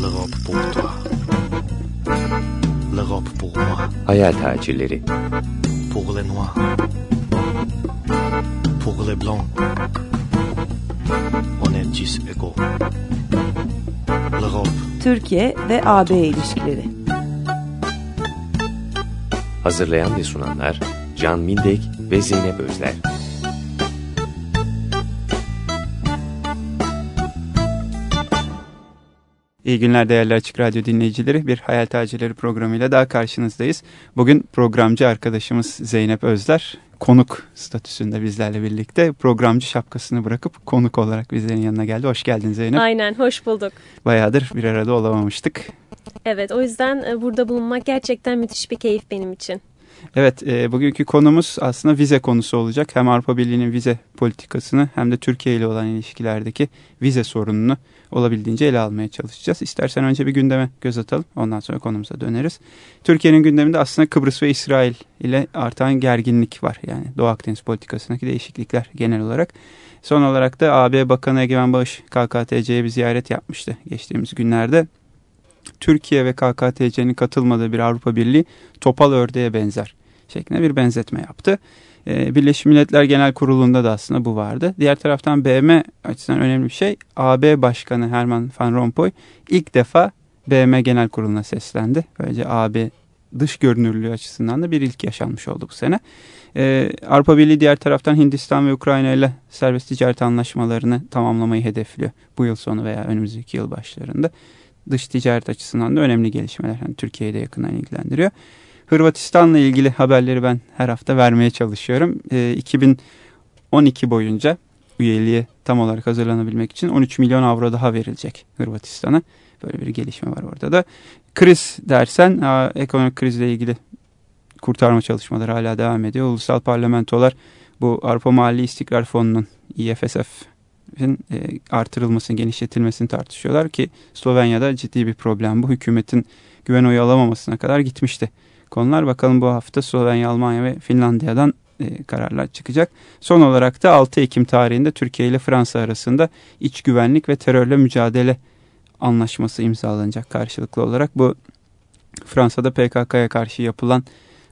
L'Europe pour toi. L'Europe pour moi. Hayal tacirleri. Pour les noirs. Pour les blancs. On est tous égaux. L'Europe. Türkiye ve AB ilişkileri. Hazırlayan ve sunanlar Can Mindek ve Zeynep Özler. İyi günler değerli Açık Radyo dinleyicileri. Bir Hayal Tacirleri programıyla daha karşınızdayız. Bugün programcı arkadaşımız Zeynep Özler konuk statüsünde bizlerle birlikte programcı şapkasını bırakıp konuk olarak bizlerin yanına geldi. Hoş geldin Zeynep. Aynen hoş bulduk. Bayağıdır bir arada olamamıştık. Evet o yüzden e, burada bulunmak gerçekten müthiş bir keyif benim için. Evet, e, bugünkü konumuz aslında vize konusu olacak. Hem Avrupa Birliği'nin vize politikasını hem de Türkiye ile olan ilişkilerdeki vize sorununu olabildiğince ele almaya çalışacağız. İstersen önce bir gündeme göz atalım. Ondan sonra konumuza döneriz. Türkiye'nin gündeminde aslında Kıbrıs ve İsrail ile artan gerginlik var. Yani Doğu Akdeniz politikasındaki değişiklikler genel olarak. Son olarak da AB Bakanı Egemen Bağış KKTC'ye bir ziyaret yapmıştı geçtiğimiz günlerde. Türkiye ve KKTC'nin katılmadığı bir Avrupa Birliği topal ördeğe benzer şeklinde bir benzetme yaptı. Ee, Birleşmiş Milletler Genel Kurulu'nda da aslında bu vardı. Diğer taraftan BM açısından önemli bir şey. AB Başkanı Herman Van Rompuy ilk defa BM Genel Kurulu'na seslendi. Böylece AB dış görünürlüğü açısından da bir ilk yaşanmış oldu bu sene. Ee, Avrupa Birliği diğer taraftan Hindistan ve Ukrayna ile serbest ticaret anlaşmalarını tamamlamayı hedefliyor. Bu yıl sonu veya önümüzdeki yıl başlarında. Dış ticaret açısından da önemli gelişmeler. Yani Türkiye'yi de yakından ilgilendiriyor. Hırvatistan'la ilgili haberleri ben her hafta vermeye çalışıyorum. E, 2012 boyunca üyeliğe tam olarak hazırlanabilmek için 13 milyon avro daha verilecek Hırvatistan'a. Böyle bir gelişme var orada da. Kriz dersen ekonomik krizle ilgili kurtarma çalışmaları hala devam ediyor. Ulusal parlamentolar bu Avrupa Mali İstikrar Fonu'nun IFSF'in e, artırılmasını, genişletilmesini tartışıyorlar ki Slovenya'da ciddi bir problem bu. Hükümetin güven oyu alamamasına kadar gitmişti konular. Bakalım bu hafta Slovenya, Almanya ve Finlandiya'dan e, kararlar çıkacak. Son olarak da 6 Ekim tarihinde Türkiye ile Fransa arasında iç güvenlik ve terörle mücadele anlaşması imzalanacak karşılıklı olarak. Bu Fransa'da PKK'ya karşı yapılan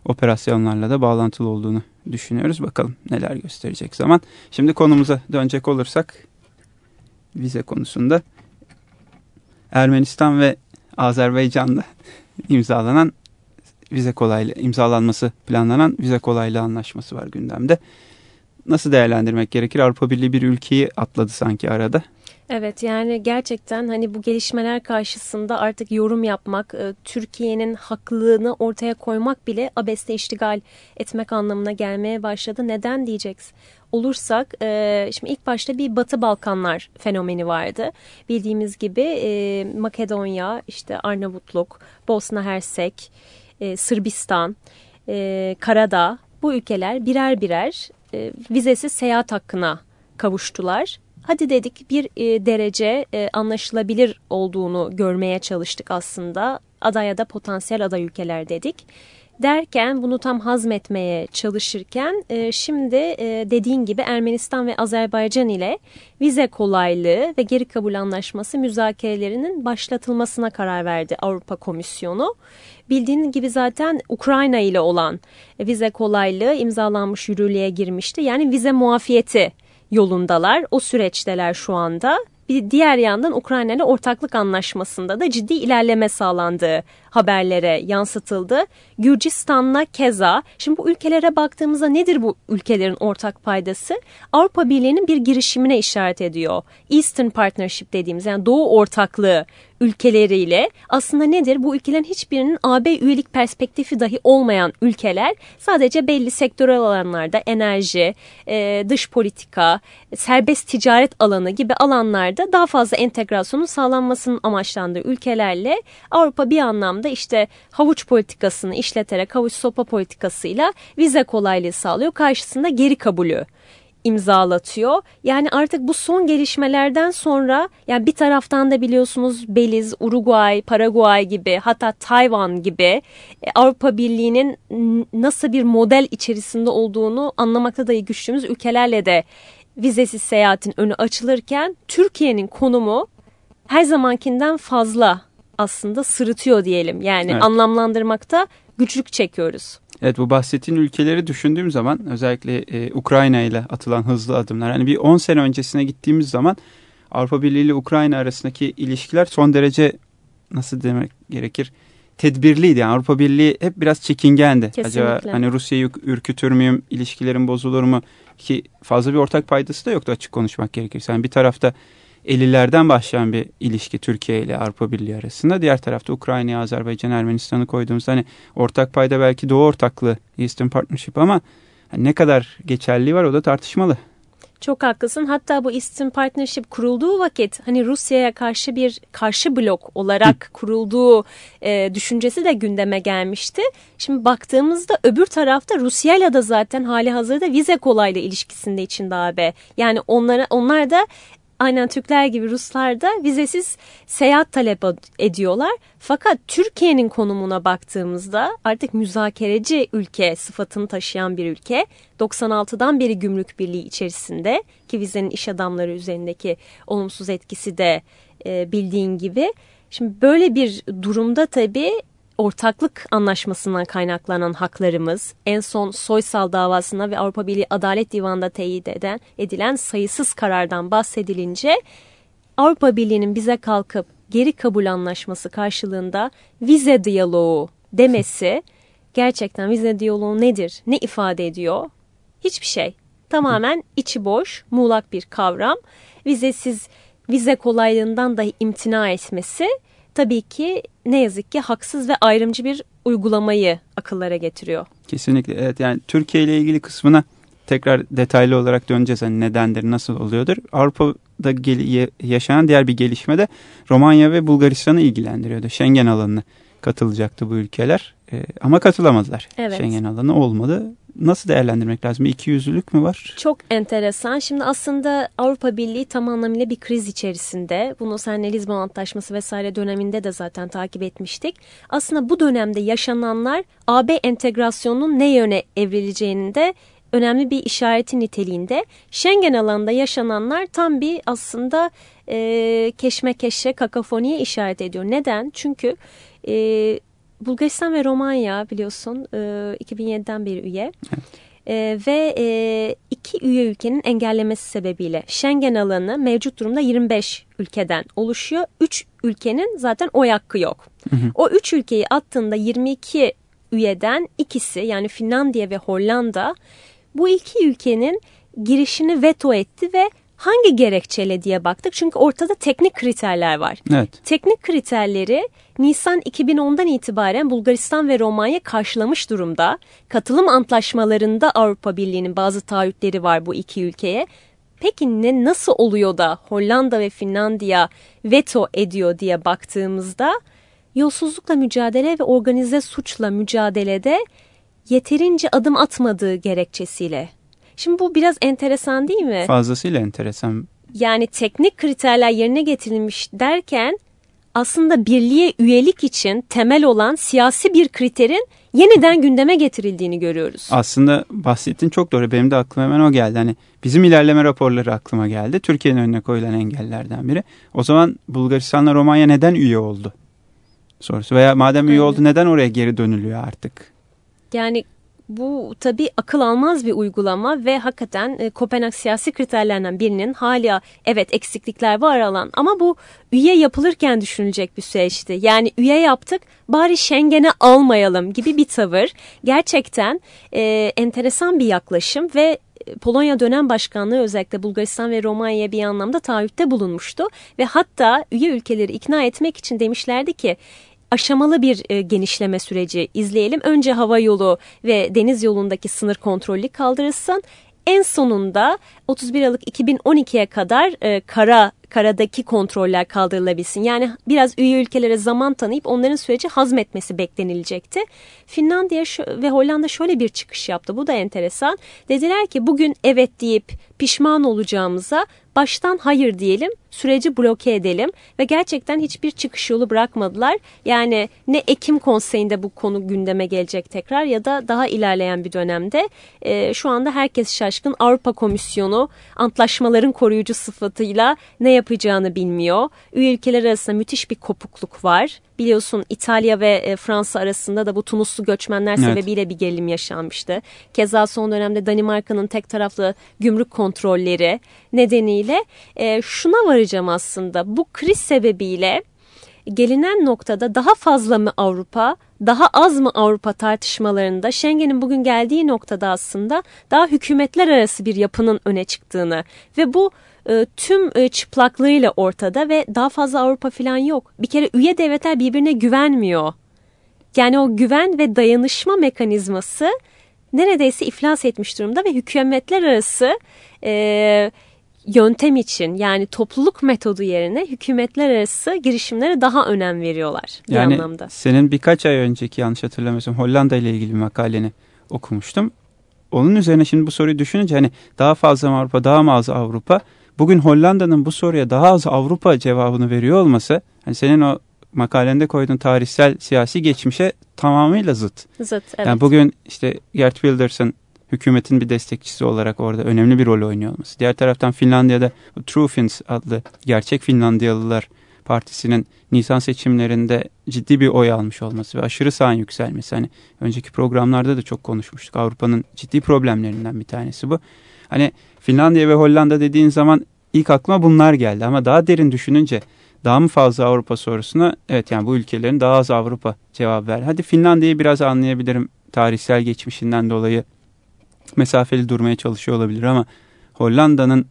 operasyonlarla da bağlantılı olduğunu düşünüyoruz. Bakalım neler gösterecek zaman. Şimdi konumuza dönecek olursak vize konusunda Ermenistan ve Azerbaycan'da imzalanan vize kolaylı imzalanması planlanan vize kolaylığı anlaşması var gündemde. Nasıl değerlendirmek gerekir? Avrupa Birliği bir ülkeyi atladı sanki arada. Evet yani gerçekten hani bu gelişmeler karşısında artık yorum yapmak, e, Türkiye'nin haklılığını ortaya koymak bile abeste iştigal etmek anlamına gelmeye başladı. Neden diyeceksin? olursak e, şimdi ilk başta bir Batı Balkanlar fenomeni vardı. Bildiğimiz gibi e, Makedonya, işte Arnavutluk, Bosna Hersek, Sırbistan, Karadağ bu ülkeler birer birer e, vizesiz seyahat hakkına kavuştular. Hadi dedik bir e, derece e, anlaşılabilir olduğunu görmeye çalıştık aslında. Aday ya da potansiyel aday ülkeler dedik derken bunu tam hazmetmeye çalışırken e, şimdi e, dediğin gibi Ermenistan ve Azerbaycan ile vize kolaylığı ve geri kabul anlaşması müzakerelerinin başlatılmasına karar verdi Avrupa Komisyonu. Bildiğin gibi zaten Ukrayna ile olan vize kolaylığı imzalanmış yürürlüğe girmişti. Yani vize muafiyeti yolundalar. O süreçteler şu anda bir diğer yandan Ukrayna ile ortaklık anlaşmasında da ciddi ilerleme sağlandığı haberlere yansıtıldı. Gürcistan'la keza. Şimdi bu ülkelere baktığımızda nedir bu ülkelerin ortak paydası? Avrupa Birliği'nin bir girişimine işaret ediyor. Eastern Partnership dediğimiz yani Doğu ortaklığı ülkeleriyle aslında nedir? Bu ülkelerin hiçbirinin AB üyelik perspektifi dahi olmayan ülkeler sadece belli sektörel alanlarda enerji, e, dış politika, serbest ticaret alanı gibi alanlarda daha fazla entegrasyonun sağlanmasının amaçlandığı ülkelerle Avrupa bir anlamda işte havuç politikasını işleterek havuç sopa politikasıyla vize kolaylığı sağlıyor. Karşısında geri kabulü imzalatıyor. Yani artık bu son gelişmelerden sonra yani bir taraftan da biliyorsunuz Beliz, Uruguay, Paraguay gibi hatta Tayvan gibi e, Avrupa Birliği'nin nasıl bir model içerisinde olduğunu anlamakta dahi güçlüğümüz ülkelerle de vizesiz seyahatin önü açılırken Türkiye'nin konumu her zamankinden fazla aslında sırıtıyor diyelim. Yani Evet. anlamlandırmakta güçlük çekiyoruz. Evet bu bahsettiğin ülkeleri düşündüğüm zaman özellikle e, Ukrayna ile atılan hızlı adımlar. Hani bir 10 sene öncesine gittiğimiz zaman Avrupa Birliği ile Ukrayna arasındaki ilişkiler son derece nasıl demek gerekir? Tedbirliydi. Yani Avrupa Birliği hep biraz çekingendi. Kesinlikle. Acaba hani Rusya'yı ürkütür müyüm? İlişkilerim bozulur mu? Ki fazla bir ortak paydası da yoktu açık konuşmak gerekirse. Yani bir tarafta 50'lerden başlayan bir ilişki Türkiye ile Avrupa Birliği arasında. Diğer tarafta Ukrayna'yı, Azerbaycan, Ermenistan'ı koyduğumuzda hani ortak payda belki Doğu ortaklığı Eastern Partnership ama hani ne kadar geçerliği var o da tartışmalı. Çok haklısın. Hatta bu Eastern Partnership kurulduğu vakit hani Rusya'ya karşı bir karşı blok olarak kurulduğu e, düşüncesi de gündeme gelmişti. Şimdi baktığımızda öbür tarafta Rusya'yla da zaten hali hazırda vize kolaylı ilişkisinde içinde AB. Yani onlara onlar da aynen Türkler gibi Ruslar da vizesiz seyahat talep ediyorlar. Fakat Türkiye'nin konumuna baktığımızda artık müzakereci ülke sıfatını taşıyan bir ülke. 96'dan beri gümrük birliği içerisinde ki vizenin iş adamları üzerindeki olumsuz etkisi de e, bildiğin gibi. Şimdi böyle bir durumda tabii ortaklık anlaşmasından kaynaklanan haklarımız en son Soysal davasına ve Avrupa Birliği Adalet Divanı'nda teyit eden, edilen sayısız karardan bahsedilince Avrupa Birliği'nin bize kalkıp geri kabul anlaşması karşılığında vize diyaloğu demesi gerçekten vize diyaloğu nedir? Ne ifade ediyor? Hiçbir şey. Tamamen içi boş, muğlak bir kavram. Vizesiz vize kolaylığından dahi imtina etmesi tabii ki ne yazık ki haksız ve ayrımcı bir uygulamayı akıllara getiriyor. Kesinlikle evet yani Türkiye ile ilgili kısmına tekrar detaylı olarak döneceğiz. Hani nedendir, nasıl oluyordur. Avrupa'da yaşanan diğer bir gelişme de Romanya ve Bulgaristan'ı ilgilendiriyordu. Schengen alanına katılacaktı bu ülkeler. Ee, ama katılamadılar. Evet. Schengen alanı olmadı. Nasıl değerlendirmek lazım? Bir ikiyüzlülük mü var? Çok enteresan. Şimdi aslında Avrupa Birliği tam anlamıyla bir kriz içerisinde. Bunu seninle Lizbon Antlaşması vesaire döneminde de zaten takip etmiştik. Aslında bu dönemde yaşananlar AB entegrasyonunun ne yöne evrileceğini de önemli bir işareti niteliğinde. Schengen alanında yaşananlar tam bir aslında e, keşmekeşe, kakafoniye işaret ediyor. Neden? Çünkü e, Bulgaristan ve Romanya biliyorsun e, 2007'den beri üye. E, ve e, iki üye ülkenin engellemesi sebebiyle Schengen alanı mevcut durumda 25 ülkeden oluşuyor. 3 ülkenin zaten oy hakkı yok. O 3 ülkeyi attığında 22 üyeden ikisi yani Finlandiya ve Hollanda bu iki ülkenin girişini veto etti ve hangi gerekçeyle diye baktık. Çünkü ortada teknik kriterler var. Evet. Teknik kriterleri Nisan 2010'dan itibaren Bulgaristan ve Romanya karşılamış durumda. Katılım antlaşmalarında Avrupa Birliği'nin bazı taahhütleri var bu iki ülkeye. Peki ne nasıl oluyor da Hollanda ve Finlandiya veto ediyor diye baktığımızda yolsuzlukla mücadele ve organize suçla mücadelede yeterince adım atmadığı gerekçesiyle. Şimdi bu biraz enteresan değil mi? Fazlasıyla enteresan. Yani teknik kriterler yerine getirilmiş derken aslında birliğe üyelik için temel olan siyasi bir kriterin yeniden gündeme getirildiğini görüyoruz. Aslında bahsettiğin çok doğru. Benim de aklıma hemen o geldi. Hani bizim ilerleme raporları aklıma geldi. Türkiye'nin önüne koyulan engellerden biri. O zaman Bulgaristan'la Romanya neden üye oldu? Sorusu. Veya madem üye Aynen. oldu neden oraya geri dönülüyor artık? Yani bu tabii akıl almaz bir uygulama ve hakikaten e, Kopenhag siyasi kriterlerinden birinin hala evet eksiklikler var alan ama bu üye yapılırken düşünülecek bir süreçti. Yani üye yaptık bari Schengen'e almayalım gibi bir tavır. Gerçekten e, enteresan bir yaklaşım ve Polonya dönem başkanlığı özellikle Bulgaristan ve Romanya'ya bir anlamda taahhütte bulunmuştu ve hatta üye ülkeleri ikna etmek için demişlerdi ki aşamalı bir e, genişleme süreci izleyelim. Önce hava yolu ve deniz yolundaki sınır kontrolü kaldırılsın. En sonunda 31 Aralık 2012'ye kadar e, kara karadaki kontroller kaldırılabilsin. Yani biraz üye ülkelere zaman tanıyıp onların süreci hazmetmesi beklenilecekti. Finlandiya ve Hollanda şöyle bir çıkış yaptı. Bu da enteresan. Dediler ki bugün evet deyip pişman olacağımıza baştan hayır diyelim, süreci bloke edelim ve gerçekten hiçbir çıkış yolu bırakmadılar. Yani ne Ekim konseyinde bu konu gündeme gelecek tekrar ya da daha ilerleyen bir dönemde e, şu anda herkes şaşkın. Avrupa Komisyonu antlaşmaların koruyucu sıfatıyla ne yapacağını bilmiyor. Üye ülkeler arasında müthiş bir kopukluk var. Biliyorsun İtalya ve e, Fransa arasında da bu Tunuslu göçmenler evet. sebebiyle bir gerilim yaşanmıştı. Keza son dönemde Danimarka'nın tek taraflı gümrük kontrolleri nedeniyle e, şuna varacağım aslında. Bu kriz sebebiyle gelinen noktada daha fazla mı Avrupa, daha az mı Avrupa tartışmalarında Schengen'in bugün geldiği noktada aslında daha hükümetler arası bir yapının öne çıktığını ve bu e, tüm e, çıplaklığıyla ortada ve daha fazla Avrupa falan yok. Bir kere üye devletler birbirine güvenmiyor. Yani o güven ve dayanışma mekanizması neredeyse iflas etmiş durumda ve hükümetler arası e, yöntem için yani topluluk metodu yerine hükümetler arası girişimlere daha önem veriyorlar bir yani anlamda. Senin birkaç ay önceki yanlış hatırlamıyorsam Hollanda ile ilgili bir makaleni okumuştum. Onun üzerine şimdi bu soruyu düşününce hani daha fazla mı Avrupa daha mı az Avrupa bugün Hollanda'nın bu soruya daha az Avrupa cevabını veriyor olması hani senin o makalende koyduğun tarihsel siyasi geçmişe tamamıyla zıt. Zıt evet. Yani bugün işte Gert Wilders'ın hükümetin bir destekçisi olarak orada önemli bir rol oynuyor olması. Diğer taraftan Finlandiya'da True Finns adlı gerçek Finlandiyalılar partisinin Nisan seçimlerinde ciddi bir oy almış olması ve aşırı sağın yükselmesi. Hani önceki programlarda da çok konuşmuştuk. Avrupa'nın ciddi problemlerinden bir tanesi bu. Hani Finlandiya ve Hollanda dediğin zaman ilk aklıma bunlar geldi ama daha derin düşününce daha mı fazla Avrupa sorusuna evet yani bu ülkelerin daha az Avrupa cevap ver. Hadi Finlandiya'yı biraz anlayabilirim tarihsel geçmişinden dolayı mesafeli durmaya çalışıyor olabilir ama Hollanda'nın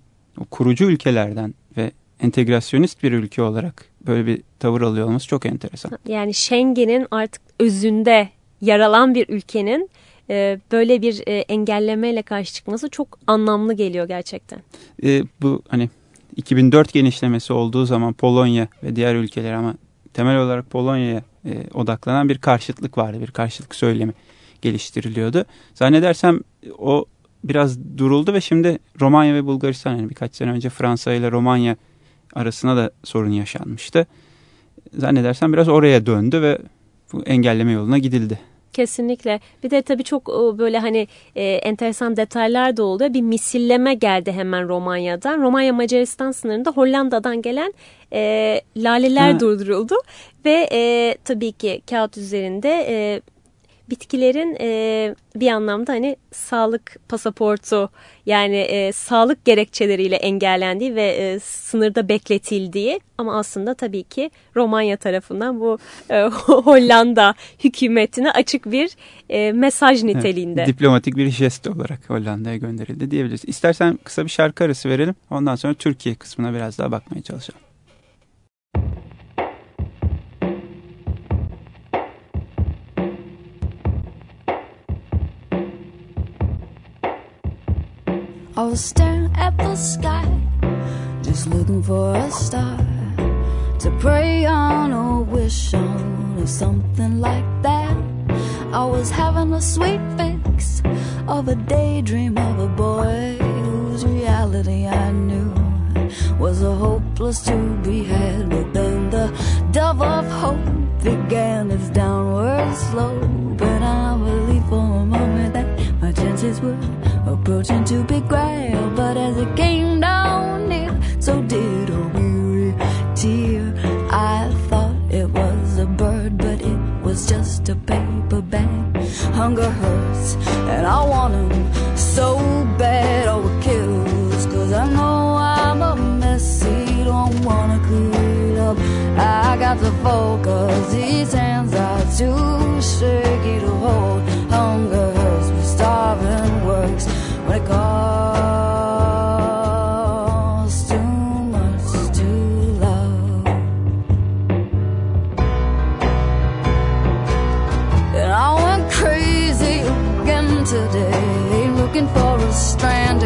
kurucu ülkelerden ve entegrasyonist bir ülke olarak böyle bir tavır alıyor olması çok enteresan. Yani Schengen'in artık özünde yer alan bir ülkenin e, böyle bir e, engellemeyle karşı çıkması çok anlamlı geliyor gerçekten. E, bu hani 2004 genişlemesi olduğu zaman Polonya ve diğer ülkeler ama temel olarak Polonya'ya odaklanan bir karşıtlık vardı. Bir karşıtlık söylemi geliştiriliyordu. Zannedersem o biraz duruldu ve şimdi Romanya ve Bulgaristan yani birkaç sene önce Fransa ile Romanya arasında da sorun yaşanmıştı. Zannedersem biraz oraya döndü ve bu engelleme yoluna gidildi. Kesinlikle. Bir de tabii çok böyle hani e, enteresan detaylar da oluyor. Bir misilleme geldi hemen Romanya'dan. Romanya Macaristan sınırında Hollanda'dan gelen e, laleler ha. durduruldu. Ve e, tabii ki kağıt üzerinde e, bitkilerin e, bir anlamda hani sağlık pasaportu yani e, sağlık gerekçeleriyle engellendiği ve e, sınırda bekletildiği ama aslında tabii ki Romanya tarafından bu e, Hollanda hükümetine açık bir e, mesaj niteliğinde. Evet, diplomatik bir jest olarak Hollanda'ya gönderildi diyebiliriz. İstersen kısa bir şarkı arası verelim ondan sonra Türkiye kısmına biraz daha bakmaya çalışalım. I was staring at the sky, just looking for a star to pray on or wish on or something like that. I was having a sweet fix of a daydream of a boy whose reality I knew was a hopeless to be had. But then the dove of hope began its downward slope, and I believed for a moment that my chances were approaching to be grail. But as it came down near, so did a weary tear. I thought it was a bird, but it was just a paper bag. Hunger hurts, and I want them so bad. Oh, it kills, cause I know I'm a messy, don't wanna clean up. I got to focus, these hands are too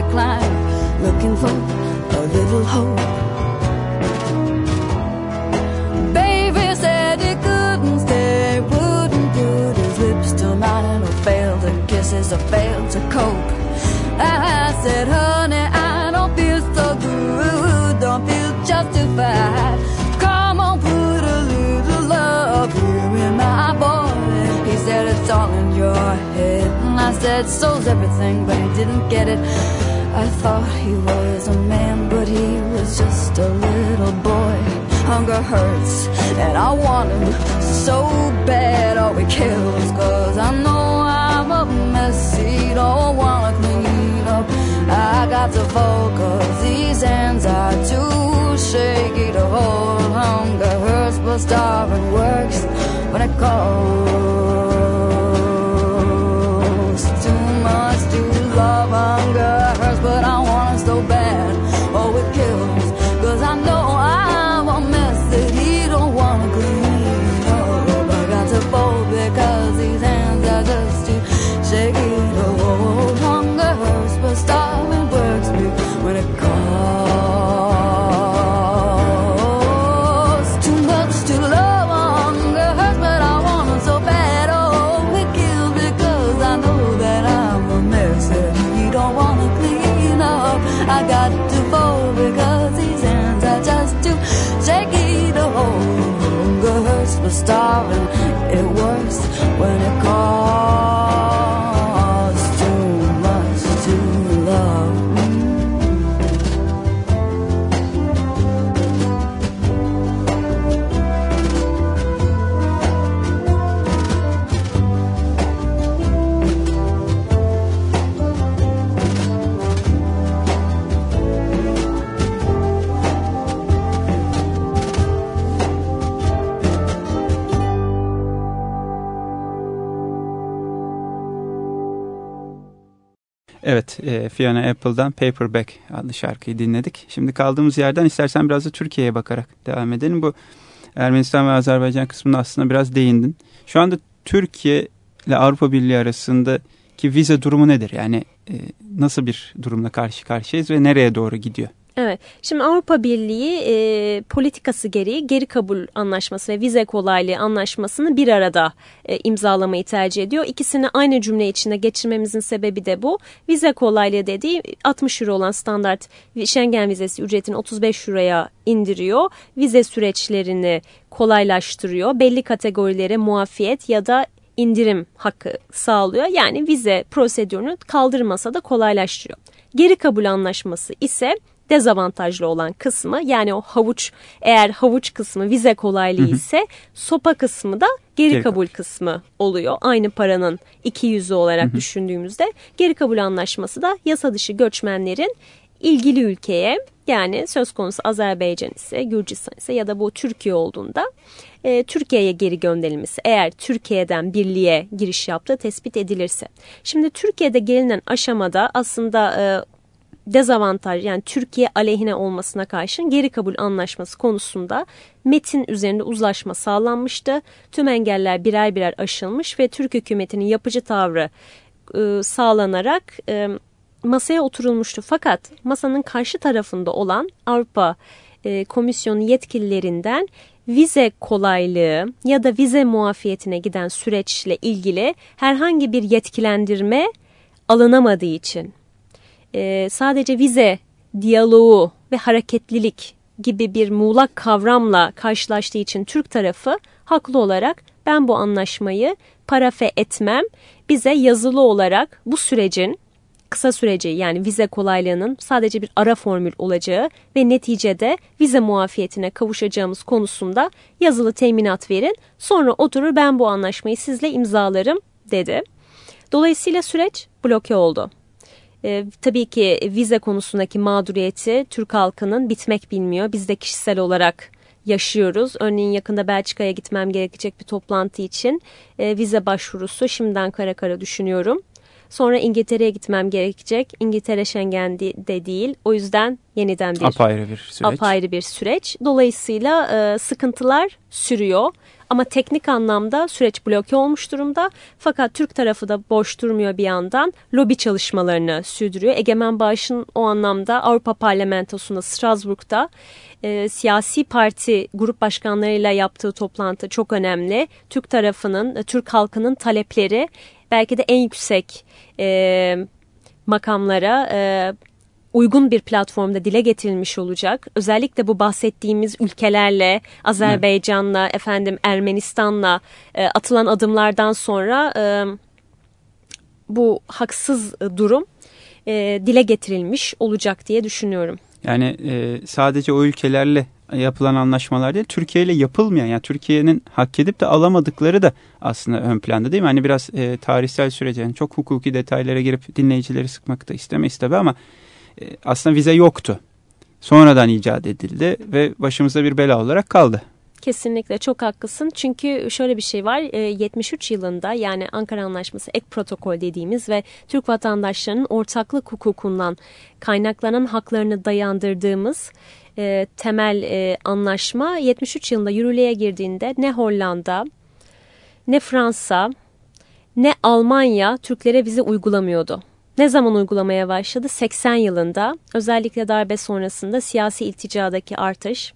climb, looking for a little hope. Baby said he couldn't stay, wouldn't put his lips to mine, or failed to kisses, I failed to cope. I said, honey, I don't feel so good, don't feel justified. Come on, put a little love here in my body. He said, it's all in your head. And I said, so's everything, but he didn't get it. I thought he was a man, but he was just a little boy. Hunger hurts, and I want him so bad. All we kills, cause I know I'm a mess. He don't wanna clean up. I got to focus, these hands are too shaky to hold. Hunger hurts, but starving works when it calls. Too much to love, hunger Evet, e, Fiona Apple'dan Paperback adlı şarkıyı dinledik. Şimdi kaldığımız yerden istersen biraz da Türkiye'ye bakarak devam edelim. Bu Ermenistan ve Azerbaycan kısmında aslında biraz değindin. Şu anda Türkiye ile Avrupa Birliği arasındaki vize durumu nedir? Yani e, nasıl bir durumla karşı karşıyayız ve nereye doğru gidiyor? Evet. Şimdi Avrupa Birliği e, politikası gereği geri kabul anlaşması ve vize kolaylığı anlaşmasını bir arada e, imzalamayı tercih ediyor. İkisini aynı cümle içinde geçirmemizin sebebi de bu. Vize kolaylığı dediği 60 euro olan standart Schengen vizesi ücretini 35 euroya indiriyor. Vize süreçlerini kolaylaştırıyor. Belli kategorilere muafiyet ya da indirim hakkı sağlıyor. Yani vize prosedürünü kaldırmasa da kolaylaştırıyor. Geri kabul anlaşması ise dezavantajlı olan kısmı yani o havuç eğer havuç kısmı vize kolaylığı ise sopa kısmı da geri, Geri kabul kısmı oluyor. Aynı paranın iki yüzü olarak düşündüğümüzde geri kabul anlaşması da yasa dışı göçmenlerin ilgili ülkeye yani söz konusu Azerbaycan ise Gürcistan ise ya da bu Türkiye olduğunda e, Türkiye'ye geri gönderilmesi eğer Türkiye'den birliğe giriş yaptığı tespit edilirse. Şimdi Türkiye'de gelinen aşamada aslında e, dezavantaj yani Türkiye aleyhine olmasına karşın geri kabul anlaşması konusunda metin üzerinde uzlaşma sağlanmıştı. Tüm engeller birer birer aşılmış ve Türk hükümetinin yapıcı tavrı e, sağlanarak e, masaya oturulmuştu. Fakat masanın karşı tarafında olan Avrupa e, Komisyonu yetkililerinden vize kolaylığı ya da vize muafiyetine giden süreçle ilgili herhangi bir yetkilendirme alınamadığı için e, sadece vize diyaloğu ve hareketlilik gibi bir muğlak kavramla karşılaştığı için Türk tarafı haklı olarak ben bu anlaşmayı parafe etmem bize yazılı olarak bu sürecin kısa süreci yani vize kolaylığının sadece bir ara formül olacağı ve neticede vize muafiyetine kavuşacağımız konusunda yazılı teminat verin. Sonra oturur ben bu anlaşmayı sizle imzalarım dedi. Dolayısıyla süreç bloke oldu. E, tabii ki vize konusundaki mağduriyeti Türk halkının bitmek bilmiyor. Biz de kişisel olarak yaşıyoruz. Örneğin yakında Belçika'ya gitmem gerekecek bir toplantı için e, vize başvurusu şimdiden kara kara düşünüyorum. Sonra İngiltere'ye gitmem gerekecek. İngiltere Schengen'de de değil. O yüzden yeniden bir Apayrı bir süreç. apayrı bir süreç. Dolayısıyla e, sıkıntılar sürüyor. Ama teknik anlamda süreç bloke olmuş durumda. Fakat Türk tarafı da boş durmuyor bir yandan. Lobi çalışmalarını sürdürüyor. Egemen Bağış'ın o anlamda Avrupa Parlamentosu'nda Strasbourg'da e, siyasi parti grup başkanlarıyla yaptığı toplantı çok önemli. Türk tarafının, e, Türk halkının talepleri belki de en yüksek e, makamlara e, uygun bir platformda dile getirilmiş olacak. Özellikle bu bahsettiğimiz ülkelerle, Azerbaycan'la, efendim Ermenistan'la e, atılan adımlardan sonra e, bu haksız durum e, dile getirilmiş olacak diye düşünüyorum. Yani e, sadece o ülkelerle yapılan anlaşmalar değil, Türkiye ile yapılmayan, yani Türkiye'nin hak edip de alamadıkları da aslında ön planda değil mi? Hani biraz e, tarihsel sürece, yani çok hukuki detaylara girip dinleyicileri sıkmak da istemeyiz tabii ama e, aslında vize yoktu. Sonradan icat edildi ve başımıza bir bela olarak kaldı. Kesinlikle çok haklısın. Çünkü şöyle bir şey var. 73 yılında yani Ankara Anlaşması ek protokol dediğimiz ve Türk vatandaşlarının ortaklık hukukundan kaynaklanan haklarını dayandırdığımız e, temel e, anlaşma 73 yılında yürürlüğe girdiğinde ne Hollanda, ne Fransa, ne Almanya Türklere vize uygulamıyordu. Ne zaman uygulamaya başladı? 80 yılında özellikle darbe sonrasında siyasi ilticadaki artış,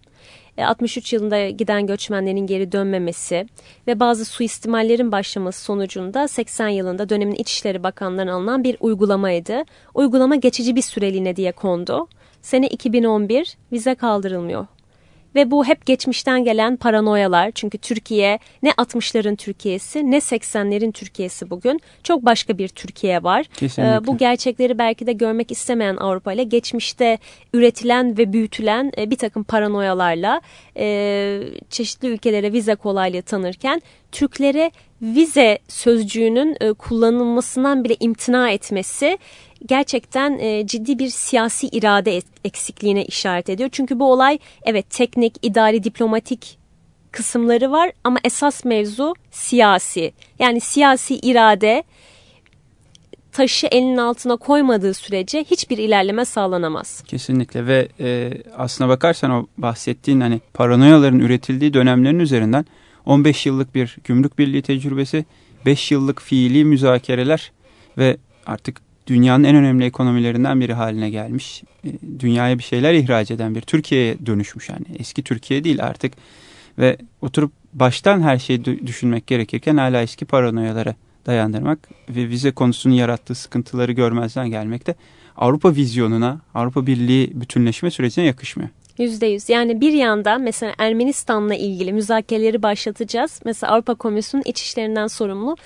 63 e, yılında giden göçmenlerin geri dönmemesi ve bazı suistimallerin başlaması sonucunda 80 yılında dönemin İçişleri Bakanlığı'ndan alınan bir uygulamaydı. Uygulama geçici bir süreliğine diye kondu. Sene 2011 vize kaldırılmıyor. Ve bu hep geçmişten gelen paranoyalar. Çünkü Türkiye ne 60'ların Türkiye'si ne 80'lerin Türkiye'si bugün. Çok başka bir Türkiye var. Kesinlikle. Ee, bu gerçekleri belki de görmek istemeyen Avrupa ile geçmişte üretilen ve büyütülen e, bir takım paranoyalarla e, çeşitli ülkelere vize kolaylığı tanırken Türklere vize sözcüğünün e, kullanılmasından bile imtina etmesi gerçekten e, ciddi bir siyasi irade eksikliğine işaret ediyor. Çünkü bu olay evet teknik, idari, diplomatik kısımları var ama esas mevzu siyasi. Yani siyasi irade taşı elinin altına koymadığı sürece hiçbir ilerleme sağlanamaz. Kesinlikle ve e, aslına bakarsan o bahsettiğin hani paranoyaların üretildiği dönemlerin üzerinden 15 yıllık bir gümrük birliği tecrübesi, 5 yıllık fiili müzakereler ve artık dünyanın en önemli ekonomilerinden biri haline gelmiş. E, dünyaya bir şeyler ihraç eden bir Türkiye'ye dönüşmüş yani. Eski Türkiye değil artık. Ve oturup baştan her şeyi düşünmek gerekirken hala eski paranoyalara dayandırmak ve vize konusunun yarattığı sıkıntıları görmezden gelmek de Avrupa vizyonuna, Avrupa Birliği bütünleşme sürecine yakışmıyor. Yüzde yüz. Yani bir yandan mesela Ermenistan'la ilgili müzakereleri başlatacağız. Mesela Avrupa Komisyonu iç işlerinden sorumlu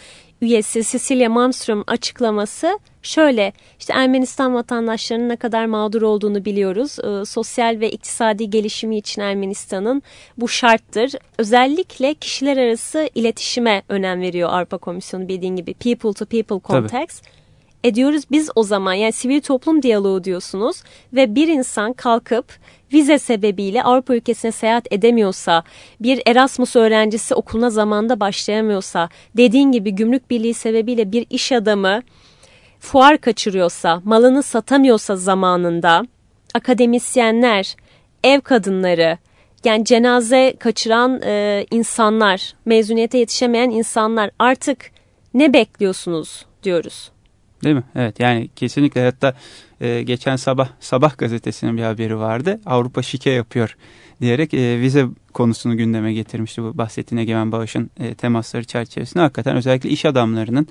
üyesi Cecilia Malmström açıklaması şöyle işte Ermenistan vatandaşlarının ne kadar mağdur olduğunu biliyoruz. E, sosyal ve iktisadi gelişimi için Ermenistan'ın bu şarttır. Özellikle kişiler arası iletişime önem veriyor Avrupa Komisyonu bildiğin gibi people to people context. Tabii ediyoruz biz o zaman yani sivil toplum diyaloğu diyorsunuz ve bir insan kalkıp vize sebebiyle Avrupa ülkesine seyahat edemiyorsa, bir Erasmus öğrencisi okuluna zamanda başlayamıyorsa, dediğin gibi gümrük birliği sebebiyle bir iş adamı fuar kaçırıyorsa, malını satamıyorsa zamanında, akademisyenler, ev kadınları, yani cenaze kaçıran e, insanlar, mezuniyete yetişemeyen insanlar artık ne bekliyorsunuz diyoruz. Değil mi? Evet yani kesinlikle hatta e, geçen sabah sabah gazetesinin bir haberi vardı. Avrupa şike yapıyor diyerek e, vize konusunu gündeme getirmişti bu bahsettiğin Egemen Bağış'ın e, temasları çerçevesinde. Hakikaten özellikle iş adamlarının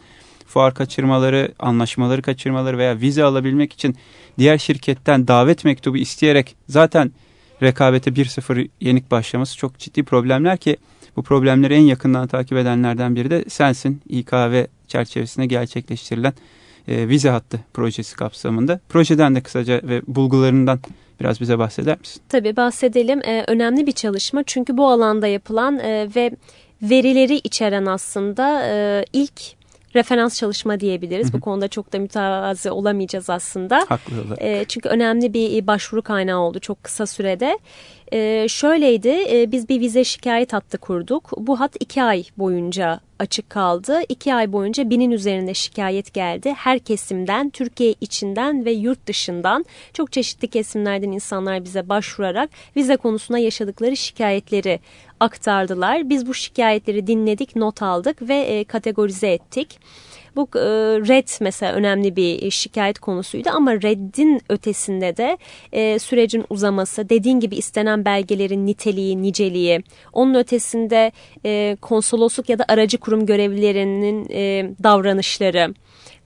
fuar kaçırmaları, anlaşmaları kaçırmaları veya vize alabilmek için diğer şirketten davet mektubu isteyerek zaten rekabete 1-0 yenik başlaması çok ciddi problemler ki bu problemleri en yakından takip edenlerden biri de sensin. İKV çerçevesinde gerçekleştirilen e, vize hattı projesi kapsamında. Projeden de kısaca ve bulgularından biraz bize bahseder misin? Tabii bahsedelim. Ee, önemli bir çalışma çünkü bu alanda yapılan e, ve verileri içeren aslında e, ilk referans çalışma diyebiliriz. Hı hı. Bu konuda çok da mütevazi olamayacağız aslında. Haklı e, çünkü önemli bir başvuru kaynağı oldu çok kısa sürede. E, şöyleydi e, biz bir vize şikayet hattı kurduk. Bu hat iki ay boyunca açık kaldı. İki ay boyunca binin üzerinde şikayet geldi. Her kesimden, Türkiye içinden ve yurt dışından çok çeşitli kesimlerden insanlar bize başvurarak vize konusunda yaşadıkları şikayetleri aktardılar. Biz bu şikayetleri dinledik, not aldık ve e, kategorize ettik. Bu e, red mesela önemli bir şikayet konusuydu ama reddin ötesinde de e, sürecin uzaması, dediğin gibi istenen belgelerin niteliği, niceliği, onun ötesinde e, konsolosluk ya da aracı kurum görevlilerinin e, davranışları,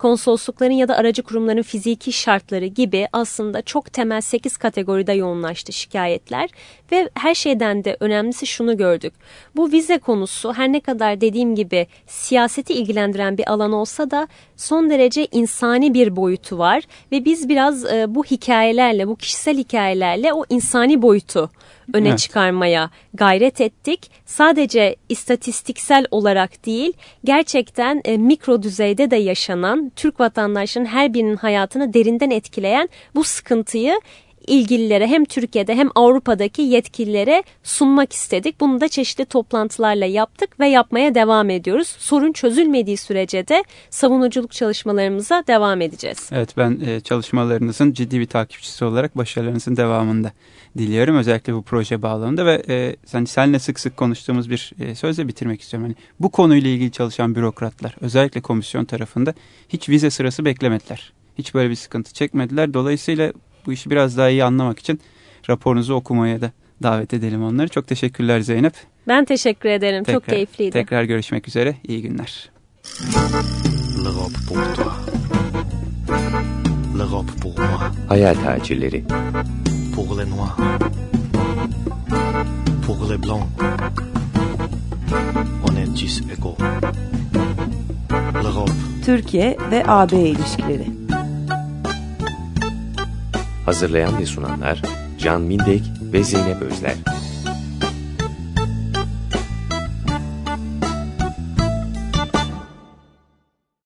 konsoloslukların ya da aracı kurumların fiziki şartları gibi aslında çok temel 8 kategoride yoğunlaştı şikayetler ve her şeyden de önemlisi şunu gördük. Bu vize konusu her ne kadar dediğim gibi siyaseti ilgilendiren bir alan olsa da son derece insani bir boyutu var ve biz biraz e, bu hikayelerle, bu kişisel hikayelerle o insani boyutu öne evet. çıkarmaya gayret ettik. Sadece istatistiksel olarak değil, gerçekten e, mikro düzeyde de yaşanan Türk vatandaşının her birinin hayatını derinden etkileyen bu sıkıntıyı ilgililere hem Türkiye'de hem Avrupa'daki yetkililere sunmak istedik. Bunu da çeşitli toplantılarla yaptık ve yapmaya devam ediyoruz. Sorun çözülmediği sürece de savunuculuk çalışmalarımıza devam edeceğiz. Evet ben e, çalışmalarınızın ciddi bir takipçisi olarak başarılarınızın devamında diliyorum. Özellikle bu proje bağlamında ve hani seninle sık sık konuştuğumuz bir e, sözle bitirmek istiyorum. Hani bu konuyla ilgili çalışan bürokratlar özellikle komisyon tarafında hiç vize sırası beklemediler. Hiç böyle bir sıkıntı çekmediler. Dolayısıyla bu işi biraz daha iyi anlamak için raporunuzu okumaya da davet edelim onları. Çok teşekkürler Zeynep. Ben teşekkür ederim. Tekrar, Çok keyifliydi. Tekrar görüşmek üzere. İyi günler. L'Europe pour toi. L'Europe pour moi. Hayal tacirleri. Pour les noirs. Pour les blancs. On est tous égaux. Türkiye ve AB ilişkileri. Hazırlayan ve sunanlar Can Mindek ve Zeynep Özler.